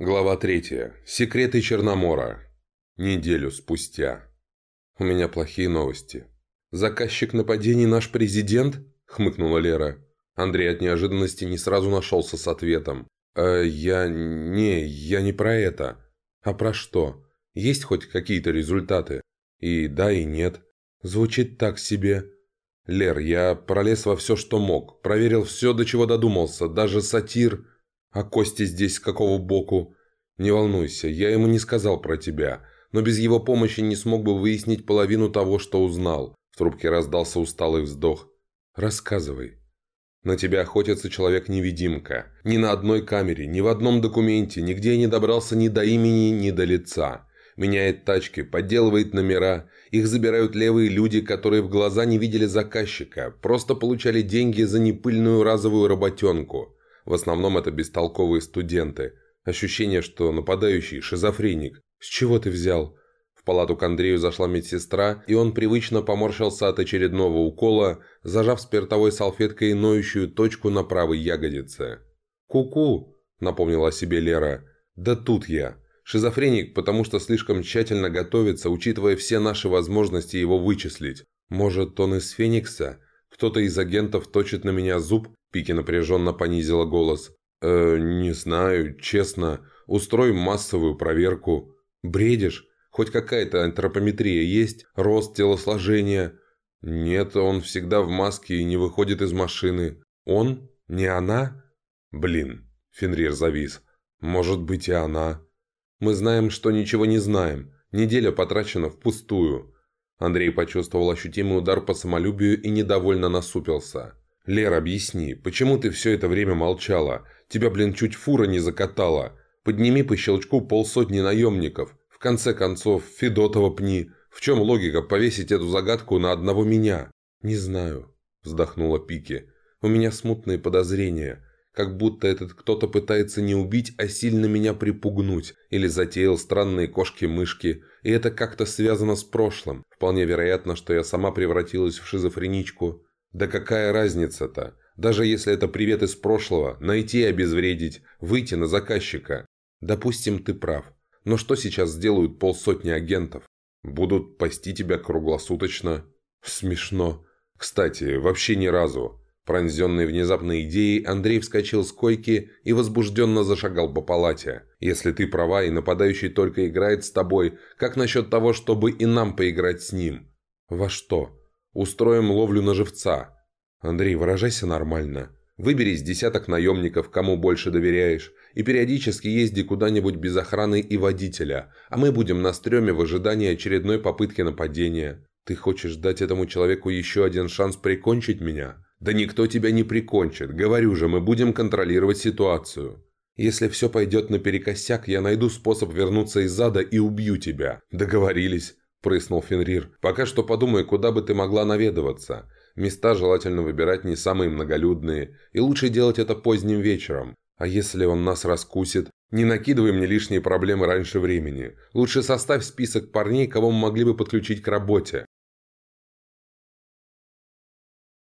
Глава 3. Секреты Черномора. Неделю спустя. «У меня плохие новости. Заказчик нападений наш президент?» – хмыкнула Лера. Андрей от неожиданности не сразу нашелся с ответом. «Э, «Я... не, я не про это. А про что? Есть хоть какие-то результаты? И да, и нет. Звучит так себе. Лер, я пролез во все, что мог. Проверил все, до чего додумался. Даже сатир...» А Кости здесь с какого боку? Не волнуйся, я ему не сказал про тебя, но без его помощи не смог бы выяснить половину того, что узнал. В трубке раздался усталый вздох. Рассказывай. На тебя охотится человек-невидимка. Ни на одной камере, ни в одном документе, нигде я не добрался ни до имени, ни до лица. Меняет тачки, подделывает номера. Их забирают левые люди, которые в глаза не видели заказчика, просто получали деньги за непыльную разовую работенку. В основном это бестолковые студенты. Ощущение, что нападающий – шизофреник. С чего ты взял? В палату к Андрею зашла медсестра, и он привычно поморщился от очередного укола, зажав спиртовой салфеткой ноющую точку на правой ягодице. «Ку-ку!» – напомнила о себе Лера. «Да тут я!» Шизофреник, потому что слишком тщательно готовится, учитывая все наши возможности его вычислить. Может, он из Феникса? Кто-то из агентов точит на меня зуб, Пики напряженно понизила голос. «Э, не знаю, честно. Устроим массовую проверку. Бредишь? Хоть какая-то антропометрия есть? Рост, телосложение?» «Нет, он всегда в маске и не выходит из машины. Он? Не она?» «Блин», — Фенрир завис. «Может быть и она». «Мы знаем, что ничего не знаем. Неделя потрачена впустую». Андрей почувствовал ощутимый удар по самолюбию и недовольно насупился. «Лер, объясни, почему ты все это время молчала? Тебя, блин, чуть фура не закатала. Подними по щелчку полсотни наемников. В конце концов, Федотова пни. В чем логика повесить эту загадку на одного меня?» «Не знаю», – вздохнула Пики. «У меня смутные подозрения. Как будто этот кто-то пытается не убить, а сильно меня припугнуть. Или затеял странные кошки-мышки. И это как-то связано с прошлым. Вполне вероятно, что я сама превратилась в шизофреничку. Да какая разница-то? Даже если это привет из прошлого, найти и обезвредить, выйти на заказчика. Допустим, ты прав. Но что сейчас сделают полсотни агентов? Будут пасти тебя круглосуточно? Смешно. Кстати, вообще ни разу. Пронзенный внезапной идеей, Андрей вскочил с койки и возбужденно зашагал по палате. «Если ты права и нападающий только играет с тобой, как насчет того, чтобы и нам поиграть с ним?» «Во что?» Устроим ловлю на живца. Андрей, выражайся нормально. Выбери из десяток наемников, кому больше доверяешь, и периодически езди куда-нибудь без охраны и водителя, а мы будем на стреме в ожидании очередной попытки нападения. Ты хочешь дать этому человеку еще один шанс прикончить меня? Да никто тебя не прикончит. Говорю же, мы будем контролировать ситуацию. Если все пойдет наперекосяк, я найду способ вернуться из ада и убью тебя. Договорились. – прыснул Фенрир. «Пока что подумай, куда бы ты могла наведываться. Места желательно выбирать не самые многолюдные, и лучше делать это поздним вечером. А если он нас раскусит? Не накидывай мне лишние проблемы раньше времени. Лучше составь список парней, кого мы могли бы подключить к работе.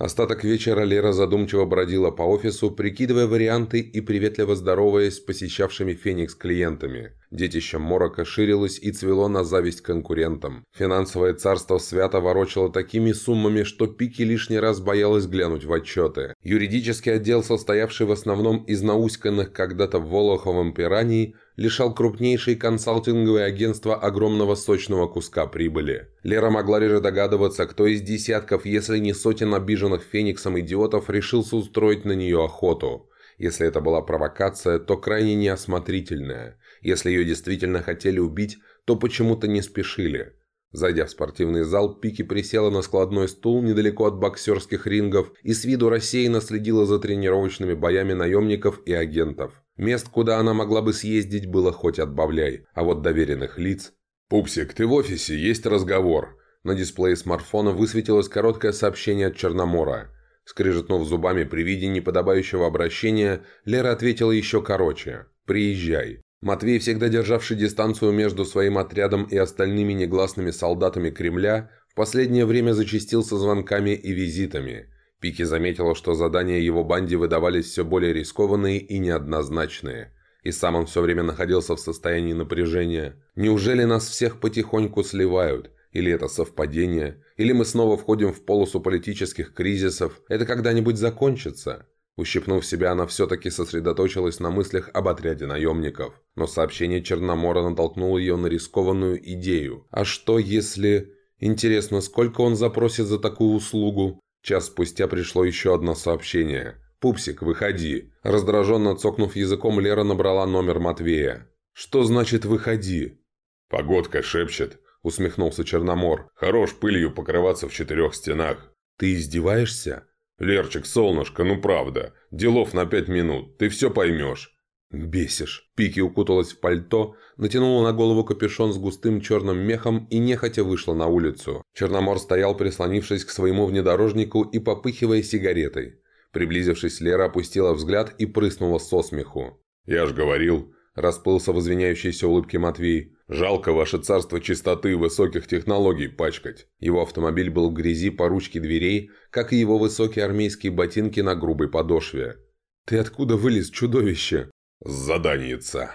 Остаток вечера Лера задумчиво бродила по офису, прикидывая варианты и приветливо здороваясь с посещавшими Феникс клиентами. Детище Морока ширилось и цвело на зависть конкурентам. Финансовое царство свято ворочало такими суммами, что Пики лишний раз боялась глянуть в отчеты. Юридический отдел, состоявший в основном из науськанных когда-то в Волоховом пираний, лишал крупнейшие консалтинговые агентства огромного сочного куска прибыли. Лера могла лишь догадываться, кто из десятков, если не сотен обиженных Фениксом идиотов, решился устроить на нее охоту. Если это была провокация, то крайне неосмотрительная. Если ее действительно хотели убить, то почему-то не спешили. Зайдя в спортивный зал, Пики присела на складной стул недалеко от боксерских рингов и с виду рассеянно следила за тренировочными боями наемников и агентов. Мест, куда она могла бы съездить, было хоть отбавляй, а вот доверенных лиц... «Пупсик, ты в офисе, есть разговор». На дисплее смартфона высветилось короткое сообщение от Черномора. Скрежетнув зубами при виде неподобающего обращения, Лера ответила еще короче. «Приезжай». Матвей, всегда державший дистанцию между своим отрядом и остальными негласными солдатами Кремля, в последнее время зачастился звонками и визитами. Пики заметила, что задания его банде выдавались все более рискованные и неоднозначные. И сам он все время находился в состоянии напряжения. Неужели нас всех потихоньку сливают? Или это совпадение? Или мы снова входим в полосу политических кризисов? Это когда-нибудь закончится? Ущипнув себя, она все-таки сосредоточилась на мыслях об отряде наемников. Но сообщение Черномора натолкнуло ее на рискованную идею. А что если... Интересно, сколько он запросит за такую услугу? Час спустя пришло еще одно сообщение. «Пупсик, выходи!» Раздраженно цокнув языком, Лера набрала номер Матвея. «Что значит «выходи»?» «Погодка шепчет», — усмехнулся Черномор. «Хорош пылью покрываться в четырех стенах». «Ты издеваешься?» «Лерчик, солнышко, ну правда. Делов на пять минут. Ты все поймешь». «Бесишь». Пики укуталась в пальто, натянула на голову капюшон с густым черным мехом и нехотя вышла на улицу. Черномор стоял, прислонившись к своему внедорожнику и попыхивая сигаретой. Приблизившись, Лера опустила взгляд и прыснула со смеху. «Я ж говорил», – расплылся в извиняющейся улыбке Матвей. «Жалко ваше царство чистоты и высоких технологий пачкать». Его автомобиль был в грязи по ручке дверей, как и его высокие армейские ботинки на грубой подошве. «Ты откуда вылез, чудовище?» «Заданица».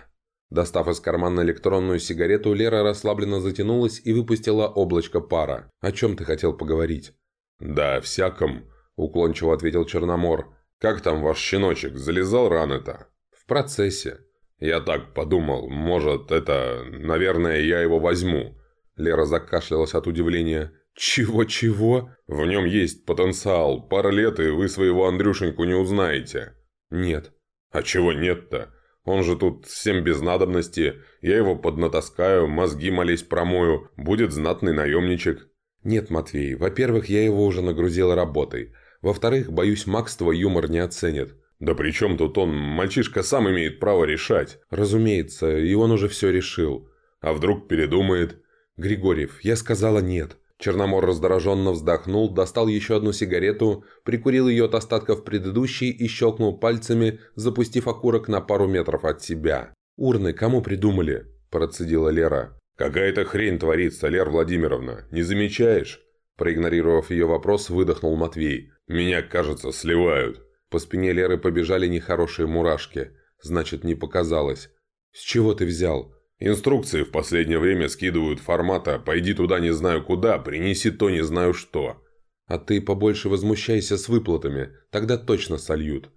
Достав из кармана электронную сигарету, Лера расслабленно затянулась и выпустила облачко пара. «О чем ты хотел поговорить?» «Да, всяком», – уклончиво ответил Черномор. «Как там ваш щеночек? Залезал рано-то?» «В процессе». «Я так подумал. Может, это... Наверное, я его возьму». Лера закашлялась от удивления. «Чего-чего?» «В нем есть потенциал. Пара лет, и вы своего Андрюшеньку не узнаете». «Нет». «А чего нет-то? Он же тут всем без надобности. Я его поднатаскаю, мозги молись промою. Будет знатный наемничек». «Нет, Матвей. Во-первых, я его уже нагрузил работой. Во-вторых, боюсь, Макс твой юмор не оценит». «Да при чем тут он? Мальчишка сам имеет право решать». «Разумеется, и он уже все решил». «А вдруг передумает?» «Григорьев, я сказала нет». Черномор раздраженно вздохнул, достал еще одну сигарету, прикурил ее от остатков предыдущей и щелкнул пальцами, запустив окурок на пару метров от себя. «Урны кому придумали?» – процедила Лера. «Какая-то хрень творится, Лер Владимировна. Не замечаешь?» Проигнорировав ее вопрос, выдохнул Матвей. «Меня, кажется, сливают». По спине Леры побежали нехорошие мурашки. Значит, не показалось. «С чего ты взял?» «Инструкции в последнее время скидывают формата «Пойди туда не знаю куда, принеси то не знаю что». «А ты побольше возмущайся с выплатами, тогда точно сольют».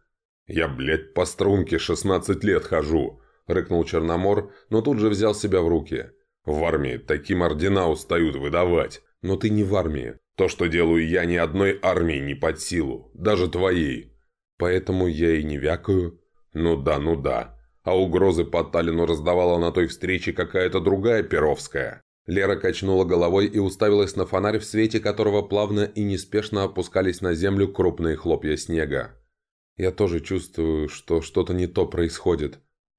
«Я, блядь, по струнке 16 лет хожу», – рыкнул Черномор, но тут же взял себя в руки. В армии таким ордена устают выдавать. Но ты не в армии. То, что делаю я, ни одной армии не под силу. Даже твоей. Поэтому я и не вякаю. Ну да, ну да. А угрозы по Таллину раздавала на той встрече какая-то другая Перовская. Лера качнула головой и уставилась на фонарь, в свете которого плавно и неспешно опускались на землю крупные хлопья снега. «Я тоже чувствую, что что-то не то происходит».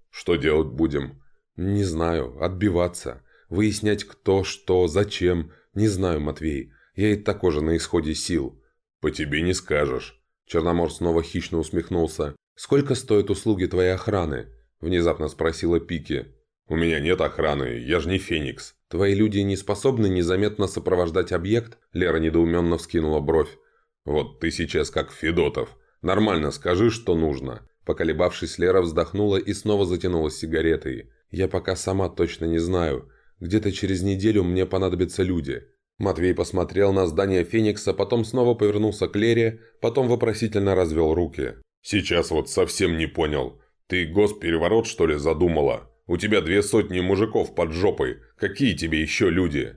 «Что делать будем?» «Не знаю. Отбиваться. Выяснять кто, что, зачем. Не знаю, Матвей. Я и так уже на исходе сил. По тебе не скажешь. Черномор снова хищно усмехнулся. «Сколько стоят услуги твоей охраны?» Внезапно спросила Пики. «У меня нет охраны, я же не Феникс». «Твои люди не способны незаметно сопровождать объект?» Лера недоуменно вскинула бровь. «Вот ты сейчас как Федотов. Нормально скажи, что нужно». Поколебавшись, Лера вздохнула и снова затянулась сигаретой. «Я пока сама точно не знаю. Где-то через неделю мне понадобятся люди». Матвей посмотрел на здание Феникса, потом снова повернулся к Лере, потом вопросительно развел руки. «Сейчас вот совсем не понял. Ты госпереворот, что ли, задумала? У тебя две сотни мужиков под жопой. Какие тебе еще люди?»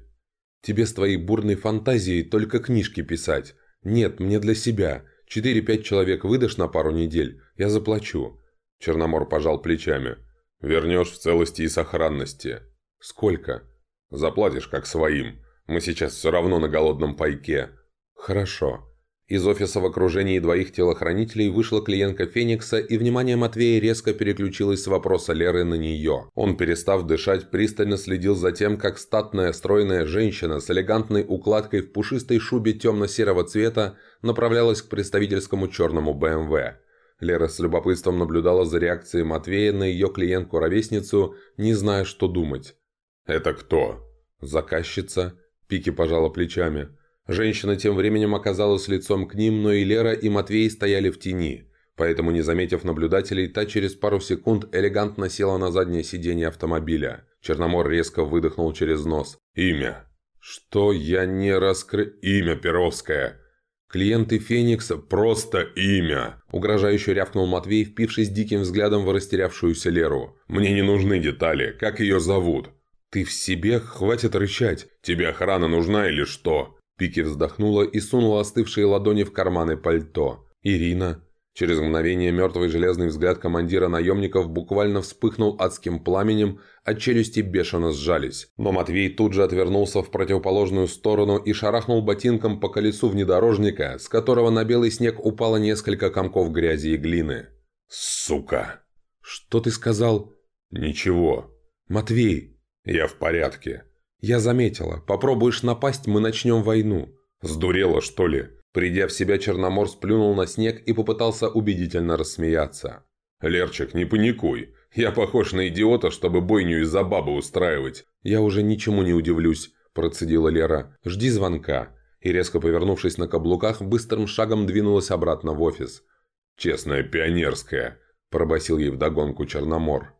«Тебе с твоей бурной фантазией только книжки писать. Нет, мне для себя. Четыре-пять человек выдашь на пару недель, я заплачу». Черномор пожал плечами. «Вернешь в целости и сохранности». «Сколько?» «Заплатишь как своим. Мы сейчас все равно на голодном пайке». «Хорошо». Из офиса в окружении двоих телохранителей вышла клиентка Феникса, и внимание Матвея резко переключилось с вопроса Леры на нее. Он, перестав дышать, пристально следил за тем, как статная стройная женщина с элегантной укладкой в пушистой шубе темно-серого цвета направлялась к представительскому черному БМВ. Лера с любопытством наблюдала за реакцией Матвея на ее клиентку-ровесницу, не зная, что думать. «Это кто?» «Заказчица». Пики пожала плечами. Женщина тем временем оказалась лицом к ним, но и Лера, и Матвей стояли в тени. поэтому, не заметив наблюдателей, та через пару секунд элегантно села на заднее сиденье автомобиля. Черномор резко выдохнул через нос. «Имя!» «Что я не раскры...» «Имя Перовское!» «Клиенты Феникса – просто имя!» – угрожающе рявкнул Матвей, впившись диким взглядом в растерявшуюся Леру. «Мне не нужны детали. Как ее зовут?» «Ты в себе? Хватит рычать!» «Тебе охрана нужна или что?» Пики вздохнула и сунула остывшие ладони в карманы пальто. «Ирина!» Через мгновение мертвый железный взгляд командира наемников буквально вспыхнул адским пламенем, а челюсти бешено сжались. Но Матвей тут же отвернулся в противоположную сторону и шарахнул ботинком по колесу внедорожника, с которого на белый снег упало несколько комков грязи и глины. «Сука!» «Что ты сказал?» «Ничего». «Матвей!» «Я в порядке». «Я заметила. Попробуешь напасть, мы начнем войну». «Сдурела, что ли?» Придя в себя, Черномор сплюнул на снег и попытался убедительно рассмеяться. «Лерчик, не паникуй. Я похож на идиота, чтобы бойню из-за бабы устраивать». «Я уже ничему не удивлюсь», – процедила Лера. «Жди звонка». И резко повернувшись на каблуках, быстрым шагом двинулась обратно в офис. «Честная пионерская», – пробасил ей вдогонку Черномор.